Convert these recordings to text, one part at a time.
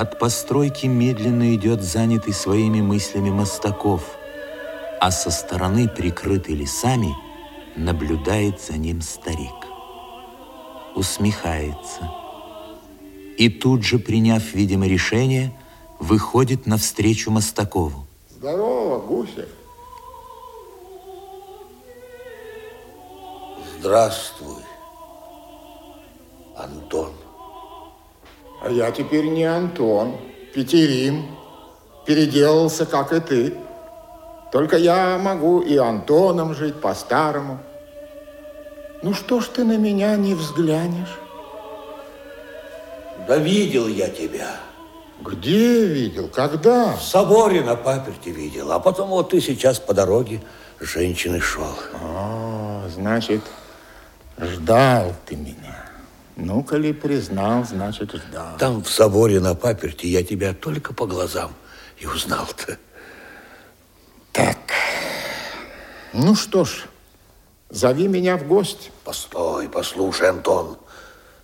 От постройки медленно идет занятый своими мыслями Мостаков, а со стороны, прикрытый лесами, наблюдает за ним старик. Усмехается. И тут же, приняв, видимо, решение, выходит навстречу Мостакову. Здорово, Гусев. Здравствуй, Антон. А я теперь не Антон, Петерим. Переделался, как и ты. Только я могу и Антоном жить по-старому. Ну что ж ты на меня не взглянешь? Да видел я тебя. Где видел? Когда? В соборе на паперти видел. А потом вот ты сейчас по дороге с женщиной шел. А, значит, ждал ты меня. Ну, коли признал, значит, ждал. Там в соборе на паперти я тебя только по глазам и узнал-то. Так, ну что ж, зови меня в гости. Постой, послушай, Антон.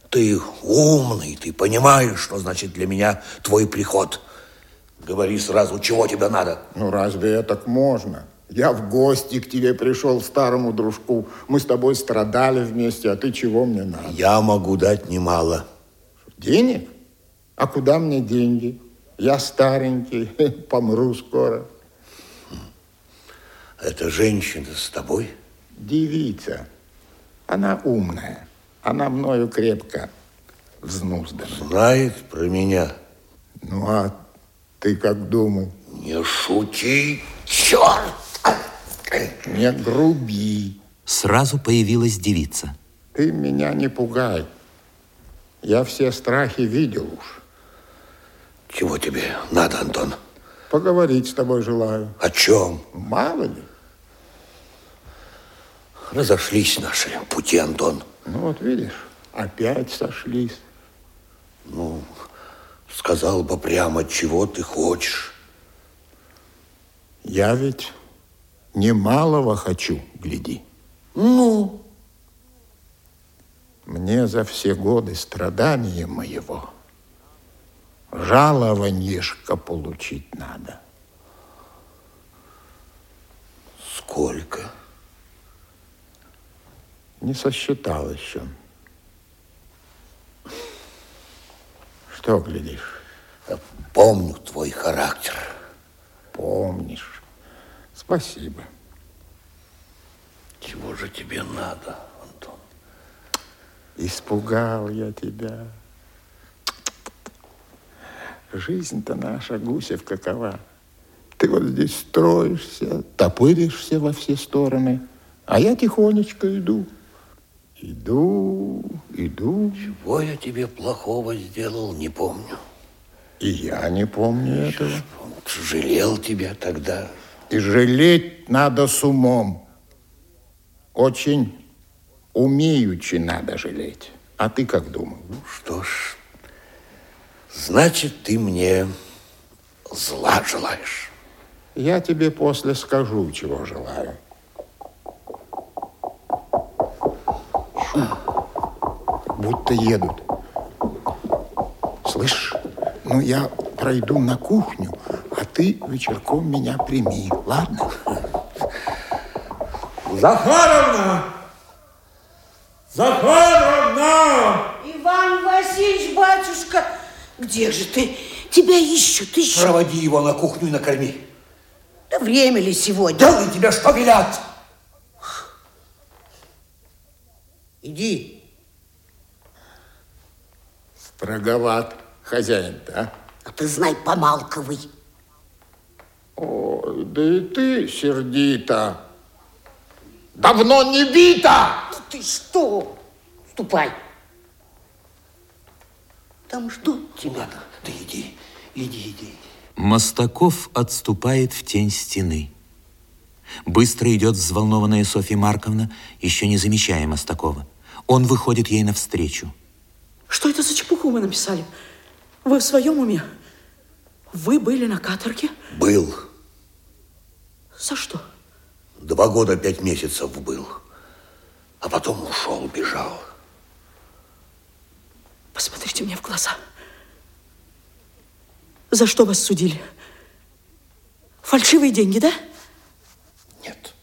Ты умный, ты понимаешь, что значит для меня твой приход. Говори сразу, чего тебе надо. Ну, разве это так можно? Я в гости к тебе пришел, старому дружку. Мы с тобой страдали вместе, а ты чего мне надо? Я могу дать немало. Денег? А куда мне деньги? Я старенький, помру скоро. Эта женщина с тобой? Девица. Она умная. Она мною крепко взнуздана. Знает про меня. Ну, а ты как думал? Не шути, черт! Не груби. Сразу появилась девица. Ты меня не пугай. Я все страхи видел уж. Чего тебе надо, Антон? Поговорить с тобой желаю. О чем? Мало ли. Разошлись наши пути, Антон. Ну вот видишь, опять сошлись. Ну, сказал бы прямо, чего ты хочешь. Я ведь немалого хочу, гляди. Ну? Мне за все годы страдания моего жалованьешко получить надо. Сколько? Не сосчитал еще. Что глядишь? Помню твой характер. Помнишь. Спасибо. Чего же тебе надо, Антон? Испугал я тебя. Жизнь-то наша, Гусев, какова. Ты вот здесь строишься, топыришься во все стороны, а я тихонечко иду. Иду, иду. Чего я тебе плохого сделал, не помню. И я не помню этого. Жалел тебя тогда. И жалеть надо с умом. Очень умеючи надо жалеть. А ты как думал? Ну что ж, значит, ты мне зла желаешь. Я тебе после скажу, чего желаю. Будто едут. Слышь, ну я пройду на кухню, ты вечерком меня прими, ладно? Захаровна! Захаровна! Иван Васильевич, батюшка, где же ты? Тебя ищут, ищут. Проводи его на кухню и накорми. Да время ли сегодня? Делай тебе, что велят. Иди. Строговат хозяин-то, а? А ты знай, помалковый. О, да и ты сердита. Давно не бита! Ну ты что? Ступай. Там ждут тебя. Ты иди, иди, иди. Мостаков отступает в тень стены. Быстро идет взволнованная Софья Марковна, еще не замечая Мостакова. Он выходит ей навстречу. Что это за чепуху вы написали? Вы в своем уме? Вы были на каторге? Был. За что? Два года, пять месяцев был. А потом ушел, бежал. Посмотрите мне в глаза. За что вас судили? Фальшивые деньги, да? Нет.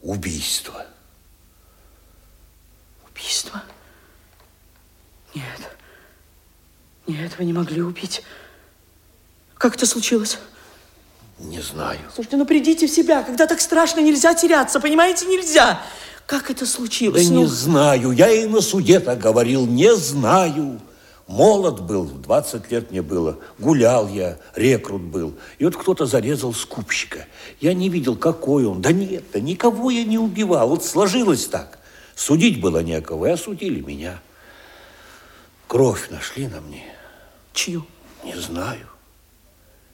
Убийство. Убийство? Нет. Нет, вы не могли убить. Как это случилось? Не знаю. Слушайте, ну придите в себя. Когда так страшно, нельзя теряться, понимаете, нельзя. Как это Да случилось? не Ну, знаю. Я и на суде так говорил. Не знаю. Молод был, 20 лет мне было. Гулял я, рекрут был. И вот кто-то зарезал скупщика. Я не видел, какой он. Да нет, да никого я не убивал. Вот сложилось так. Судить было некого, и осудили меня. Кровь нашли на мне. чью? Не знаю.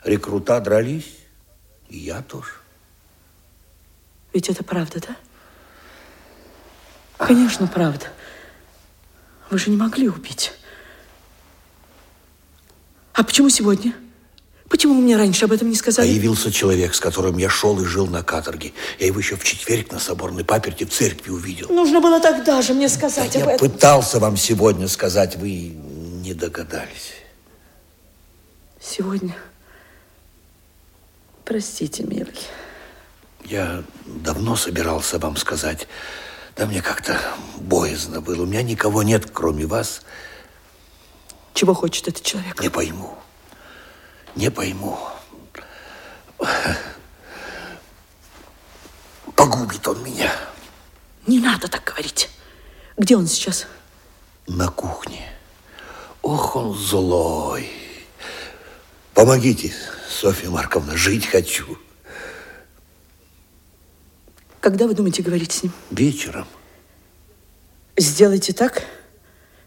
Рекрута дрались, и я тоже. Ведь это правда, да? Конечно, правда. Вы же не могли убить. А почему сегодня? Почему вы мне раньше об этом не сказали? Появился человек, с которым я шел и жил на каторге. Я его еще в четверг на соборной паперти в церкви увидел. Нужно было тогда же мне Да сказать об я этом. пытался вам сегодня сказать, вы не догадались. Сегодня. Простите, милый. Я давно собирался вам сказать, да мне как-то боязно было. У меня никого нет, кроме вас. Чего хочет этот человек? Не пойму. Не пойму. Погубит он меня Не надо так говорить. Где он сейчас? на кухне. Ох, он злой. Помогите, Софья Марковна, жить хочу. Когда вы думаете говорить с ним? Вечером. Сделайте так,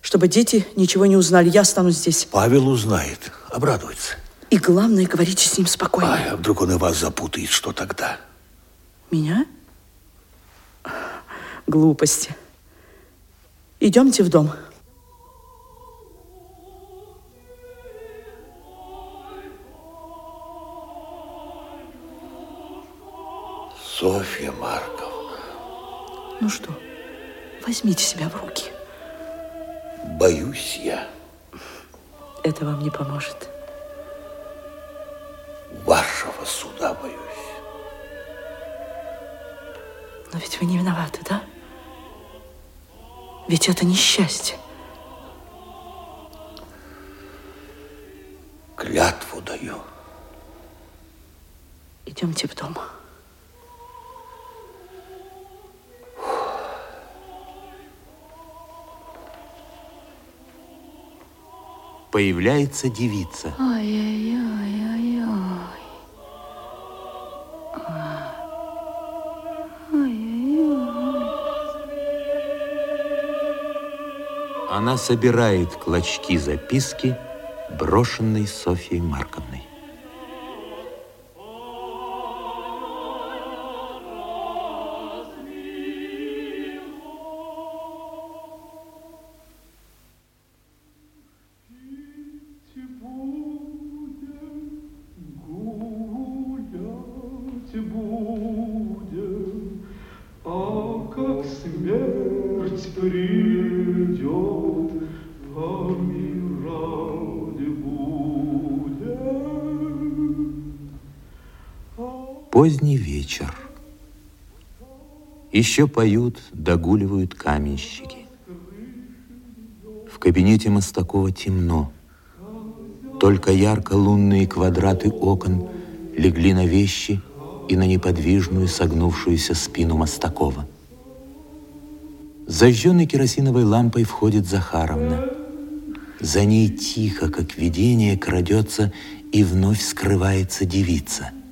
чтобы дети ничего не узнали. Я останусь здесь. Павел узнает, обрадуется. И главное, говорите с ним спокойно. Ай, а вдруг он и вас запутает, что тогда? Меня? Глупости. Идемте в дом. Софья Марковна, Ну что, возьмите себя в руки. боюсь я Это вам не поможет. вашего суда боюсь. Но ведь вы не виноваты, да? Ведь это несчастье. Клятву даю. Идемте в дом. Появляется девица. Ай-яй-яй-яй-яй. Она собирает клочки записки, брошенной Софьей Марковной. Еще поют, догуливают каменщики. В кабинете Мостакова темно. Только ярко лунные квадраты окон легли на вещи и на неподвижную согнувшуюся спину Мостакова. Зажженной керосиновой лампой входит Захаровна. За ней тихо, как видение, крадется и вновь скрывается девица –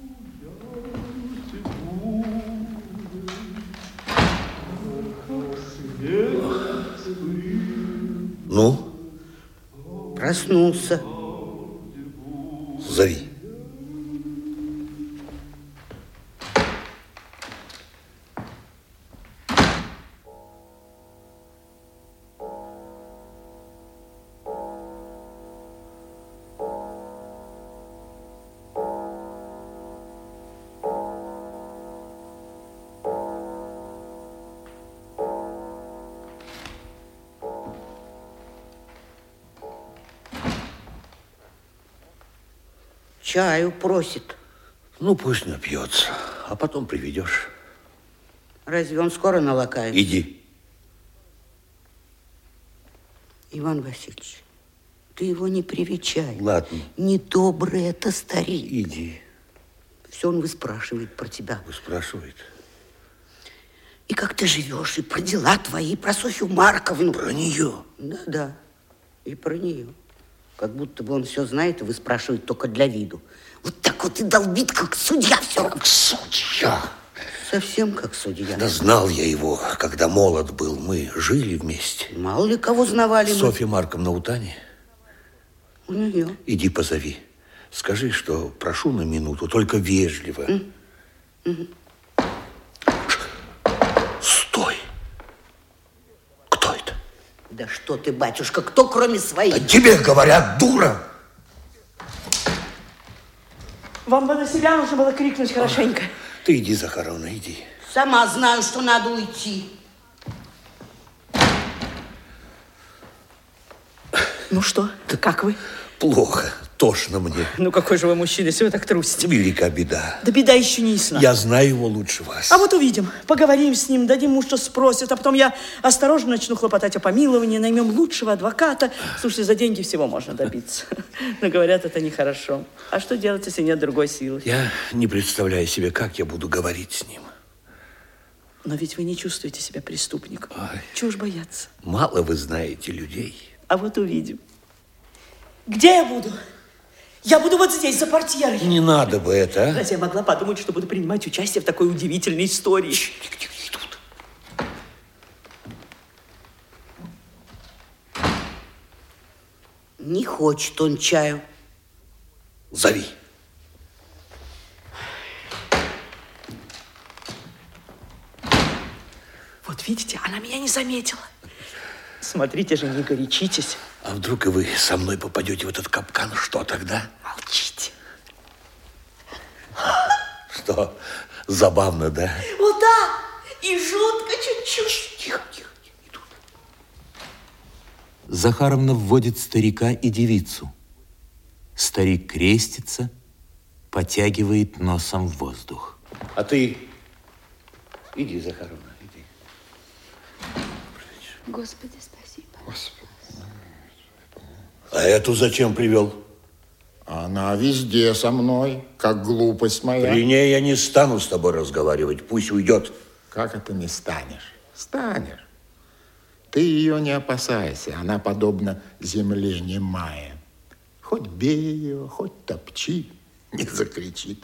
Ну, Проснулся. зови. Чаю просит. Ну, пусть напьется, а потом приведешь. Разве он скоро налакает? Иди. Иван Васильевич, ты его не привечай. Ладно. Недобрый это старик. Иди. Все он выспрашивает про тебя. Спрашивает. И как ты живешь, и про дела твои, и про Софью Марковну. Про нее. Да, да, и про нее. Как будто бы он все знает и выспрашивает только для виду. Вот так вот и долбит, как судья все равно. Судья. Совсем как судья. Да знал я его, когда молод был. Мы жили вместе. Мало ли кого знавали мы. Софья Марковна у Тани. У нее. Иди позови. Скажи, что прошу на минуту, только вежливо. Стой. Кто это? Да что ты, батюшка, кто кроме своих? Да тебе говорят, дура! Вам бы на себя нужно было крикнуть хорошенько. Ты иди, Захаровна, иди. Сама знаю, что надо уйти. Ну что, как вы? Плохо, тошно мне. Ну какой же вы мужчина, если вы так трусите? Велика беда. Да беда еще не ясна. Я знаю его лучше вас. А вот увидим, поговорим с ним, дадим ему, что спросит, а потом я осторожно начну хлопотать о помиловании, наймем лучшего адвоката. Слушайте, за деньги всего можно добиться. Но говорят, это нехорошо. А что делать, если нет другой силы? Я не представляю себе, как я буду говорить с ним. Но ведь вы не чувствуете себя преступником. Чего ж бояться? Мало вы знаете людей. А вот увидим. Где я буду? Я буду вот здесь, за портьерой. Не надо бы это, а? Разве я могла подумать, что буду принимать участие в такой удивительной истории? Не хочет он чаю. Зови. Вот видите, она меня не заметила. Смотрите же, не горячитесь. А вдруг и вы со мной попадете в этот капкан, что тогда? Молчите. Что, забавно, да? О, да, и жутко чуть-чуть. Тихо, тихо, идут. Захаровна вводит старика и девицу. Старик крестится, потягивает носом в воздух. А ты иди, Захаровна, иди. Господи, спасибо. А эту зачем привел? Она везде со мной, как глупость моя. При ней я не стану с тобой разговаривать. Пусть уйдет. Как это не станешь? Станешь. Ты ее не опасайся. Она подобна земле немая. Хоть бей ее, хоть топчи, не закричит.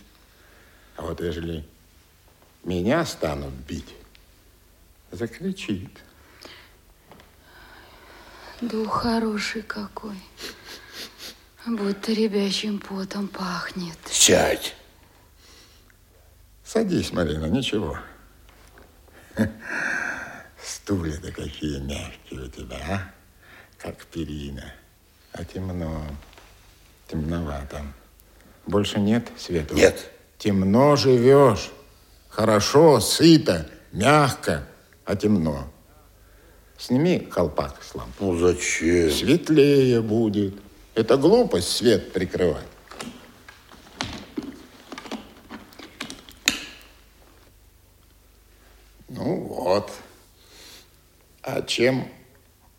А вот ежели меня станут бить, закричит. Дух хороший какой. Будто ребячим потом пахнет. Сядь. Садись, Марина, ничего. Стулья-то какие мягкие у тебя, а? Как перина. А темно. Темновато. Больше нет света? Нет. Темно живешь. Хорошо, сыто, мягко, а темно. Сними колпак с лампы. Ну зачем? Светлее будет. Это глупость свет прикрывать. Ну вот. А чем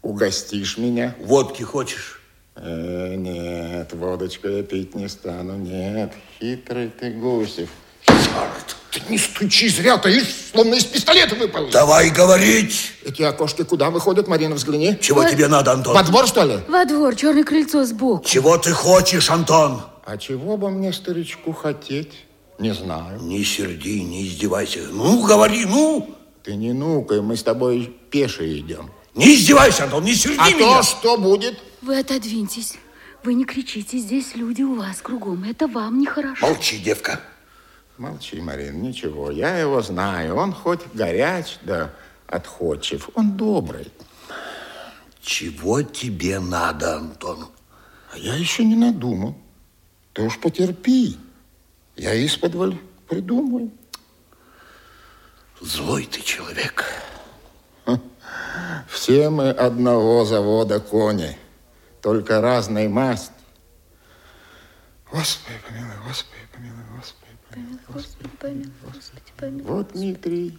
угостишь меня? Водки хочешь? Э, нет, водочку я пить не стану. Нет, хитрый ты, Гусев. Ты не стучи зря, ты словно из пистолета выпал. Давай говорить. Эти окошки куда выходят, Марина, взгляни. Чего тебе надо, Антон? Во двор, что ли? Во двор, черное крыльцо сбоку. Чего ты хочешь, Антон? А чего бы мне, старичку, хотеть? Не знаю. Не серди, не издевайся. Ну, говори, ну. Ты не нукай, мы с тобой пеше идем. Не издевайся, Антон, не серди А меня. то что будет? Вы отодвиньтесь. Вы не кричите, здесь люди у вас кругом. Это вам нехорошо. Молчи, девка. Молчи, Марин, ничего, я его знаю. Он хоть горяч, да отходчив. Он добрый. Чего тебе надо, Антон? А я еще не надумал. Ты уж потерпи. Я из-под придумаю. Злой ты человек. Все мы одного завода кони, только разной масти. Господи, помилуй, Господи, помилуй, Господи, помилуй. Господи, помилуй, Господи, помилуй. Вот, Дмитрий,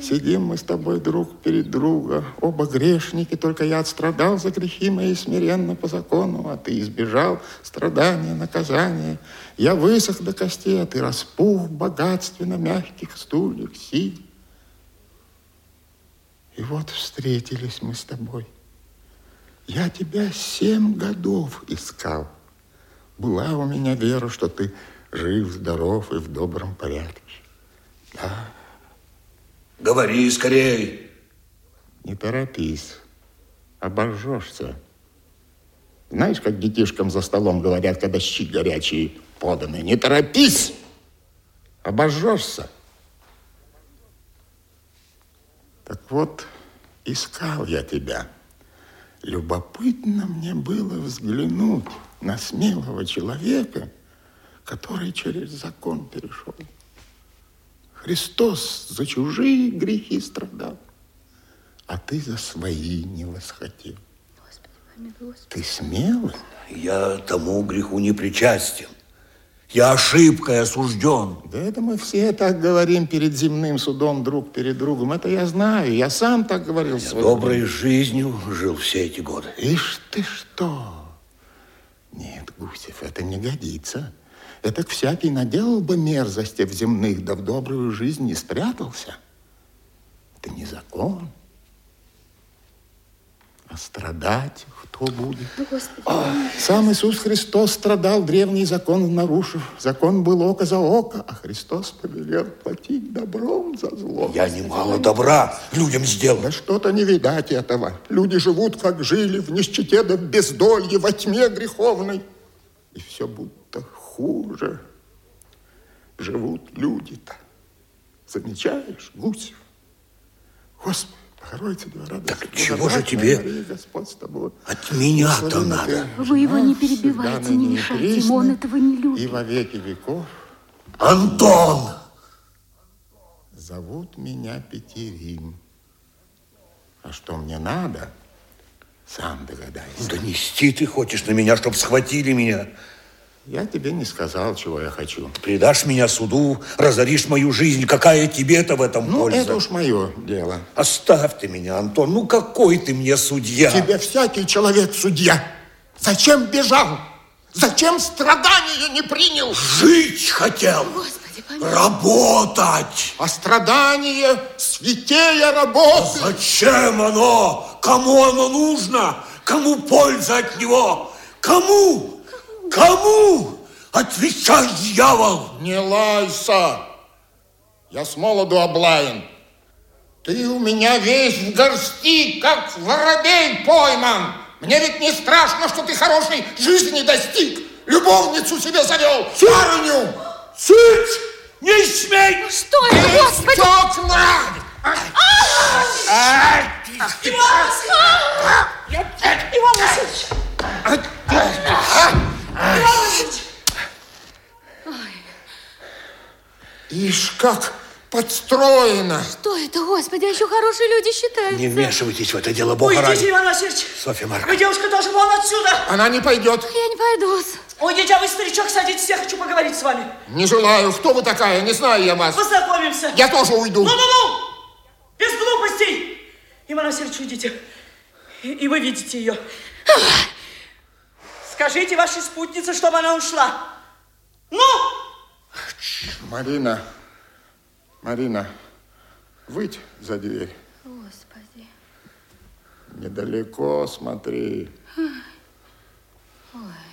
сидим мы с тобой друг перед друга, оба грешники, только я отстрадал за грехи мои смиренно по закону, а ты избежал страдания, наказания. Я высох до костей, а ты распух в богатстве на мягких стульях, сидя. И вот встретились мы с тобой. Я тебя семь годов искал. Была у меня вера, что ты жив, здоров и в добром порядке. Да, Говори скорей. не торопись, обожжешься. Знаешь, как детишкам за столом говорят, когда щи горячие поданы? Не торопись, обожжешься. Так вот, искал я тебя. Любопытно мне было взглянуть на смелого человека, который через закон перешел. Христос за чужие грехи страдал, а ты за свои не восхотел. Ты смелый? Я тому греху не причастен. Я ошибкой осужден. Да это мы все так говорим перед земным судом друг перед другом. Это я знаю, я сам так говорил. Я доброй жизнью жил все эти годы. Ишь ты что? Нет, Гусев, это не годится. Это всякий наделал бы мерзости в земных, да в добрую жизнь не спрятался. Это не закон. А страдать кто будет? Господи, Сам Иисус Христос страдал, древний закон нарушив. Закон был око за око, а Христос повелел платить добром за зло. Я немало добра людям сделал. Да что-то не видать этого. Люди живут, как жили, в нищете да в бездолье, во тьме греховной. И все будто хуже живут люди-то. Замечаешь, Гусев? Господи, Богородица, радость. Так чего же тебе от меня-то надо? Вы его не перебивайте, не и мешайте ему, он этого не И любит. во веки веков Антон! зовут меня Петерим. А что мне надо, сам догадайся. Донести ты хочешь на меня, чтобы схватили меня. Я тебе не сказал, чего я хочу. Предашь меня суду, разоришь мою жизнь. Какая тебе-то в этом Ну, польза? это уж мое дело. Оставь ты меня, Антон. Ну, какой ты мне судья? Тебе всякий человек судья. Зачем бежал? Зачем страдания не принял? Жить хотел. Господи, помилуй. Работать. А страдание святее работы. Зачем оно? Кому оно нужно? Кому польза от него? Кому? Кому? Отвечай, дьявол! Не лайся. Я с молоду облаян. Ты у меня весь в горсти, как воробей пойман. Мне ведь не страшно, что ты хорошей жизни достиг. Любовницу себе завел, барыню. Цыть! Не смей! Что это, Господи? Стекла! Иван Васильевич! Иван Васильевич! Ишь, как подстроено. Что это, Господи, а еще хорошие люди считают. Не вмешивайтесь в это дело, Бога Уйдите, ради. Иван Васильевич! Софья Вы, Марковна. девушка, должны вон отсюда! Она не пойдет. Я не пойду. Уйдите, а вы, старичок, садитесь, я хочу поговорить с вами. Не желаю. Кто вы такая? Не знаю я вас. Познакомимся. Я тоже уйду. Ну-ну-ну! Без глупостей! Иван Васильевич, уйдите. И, и вы видите ее. Скажите вашей спутнице, чтобы она ушла. Ну! Марина, Марина, выйдь за дверь. Господи. Недалеко смотри. Ой.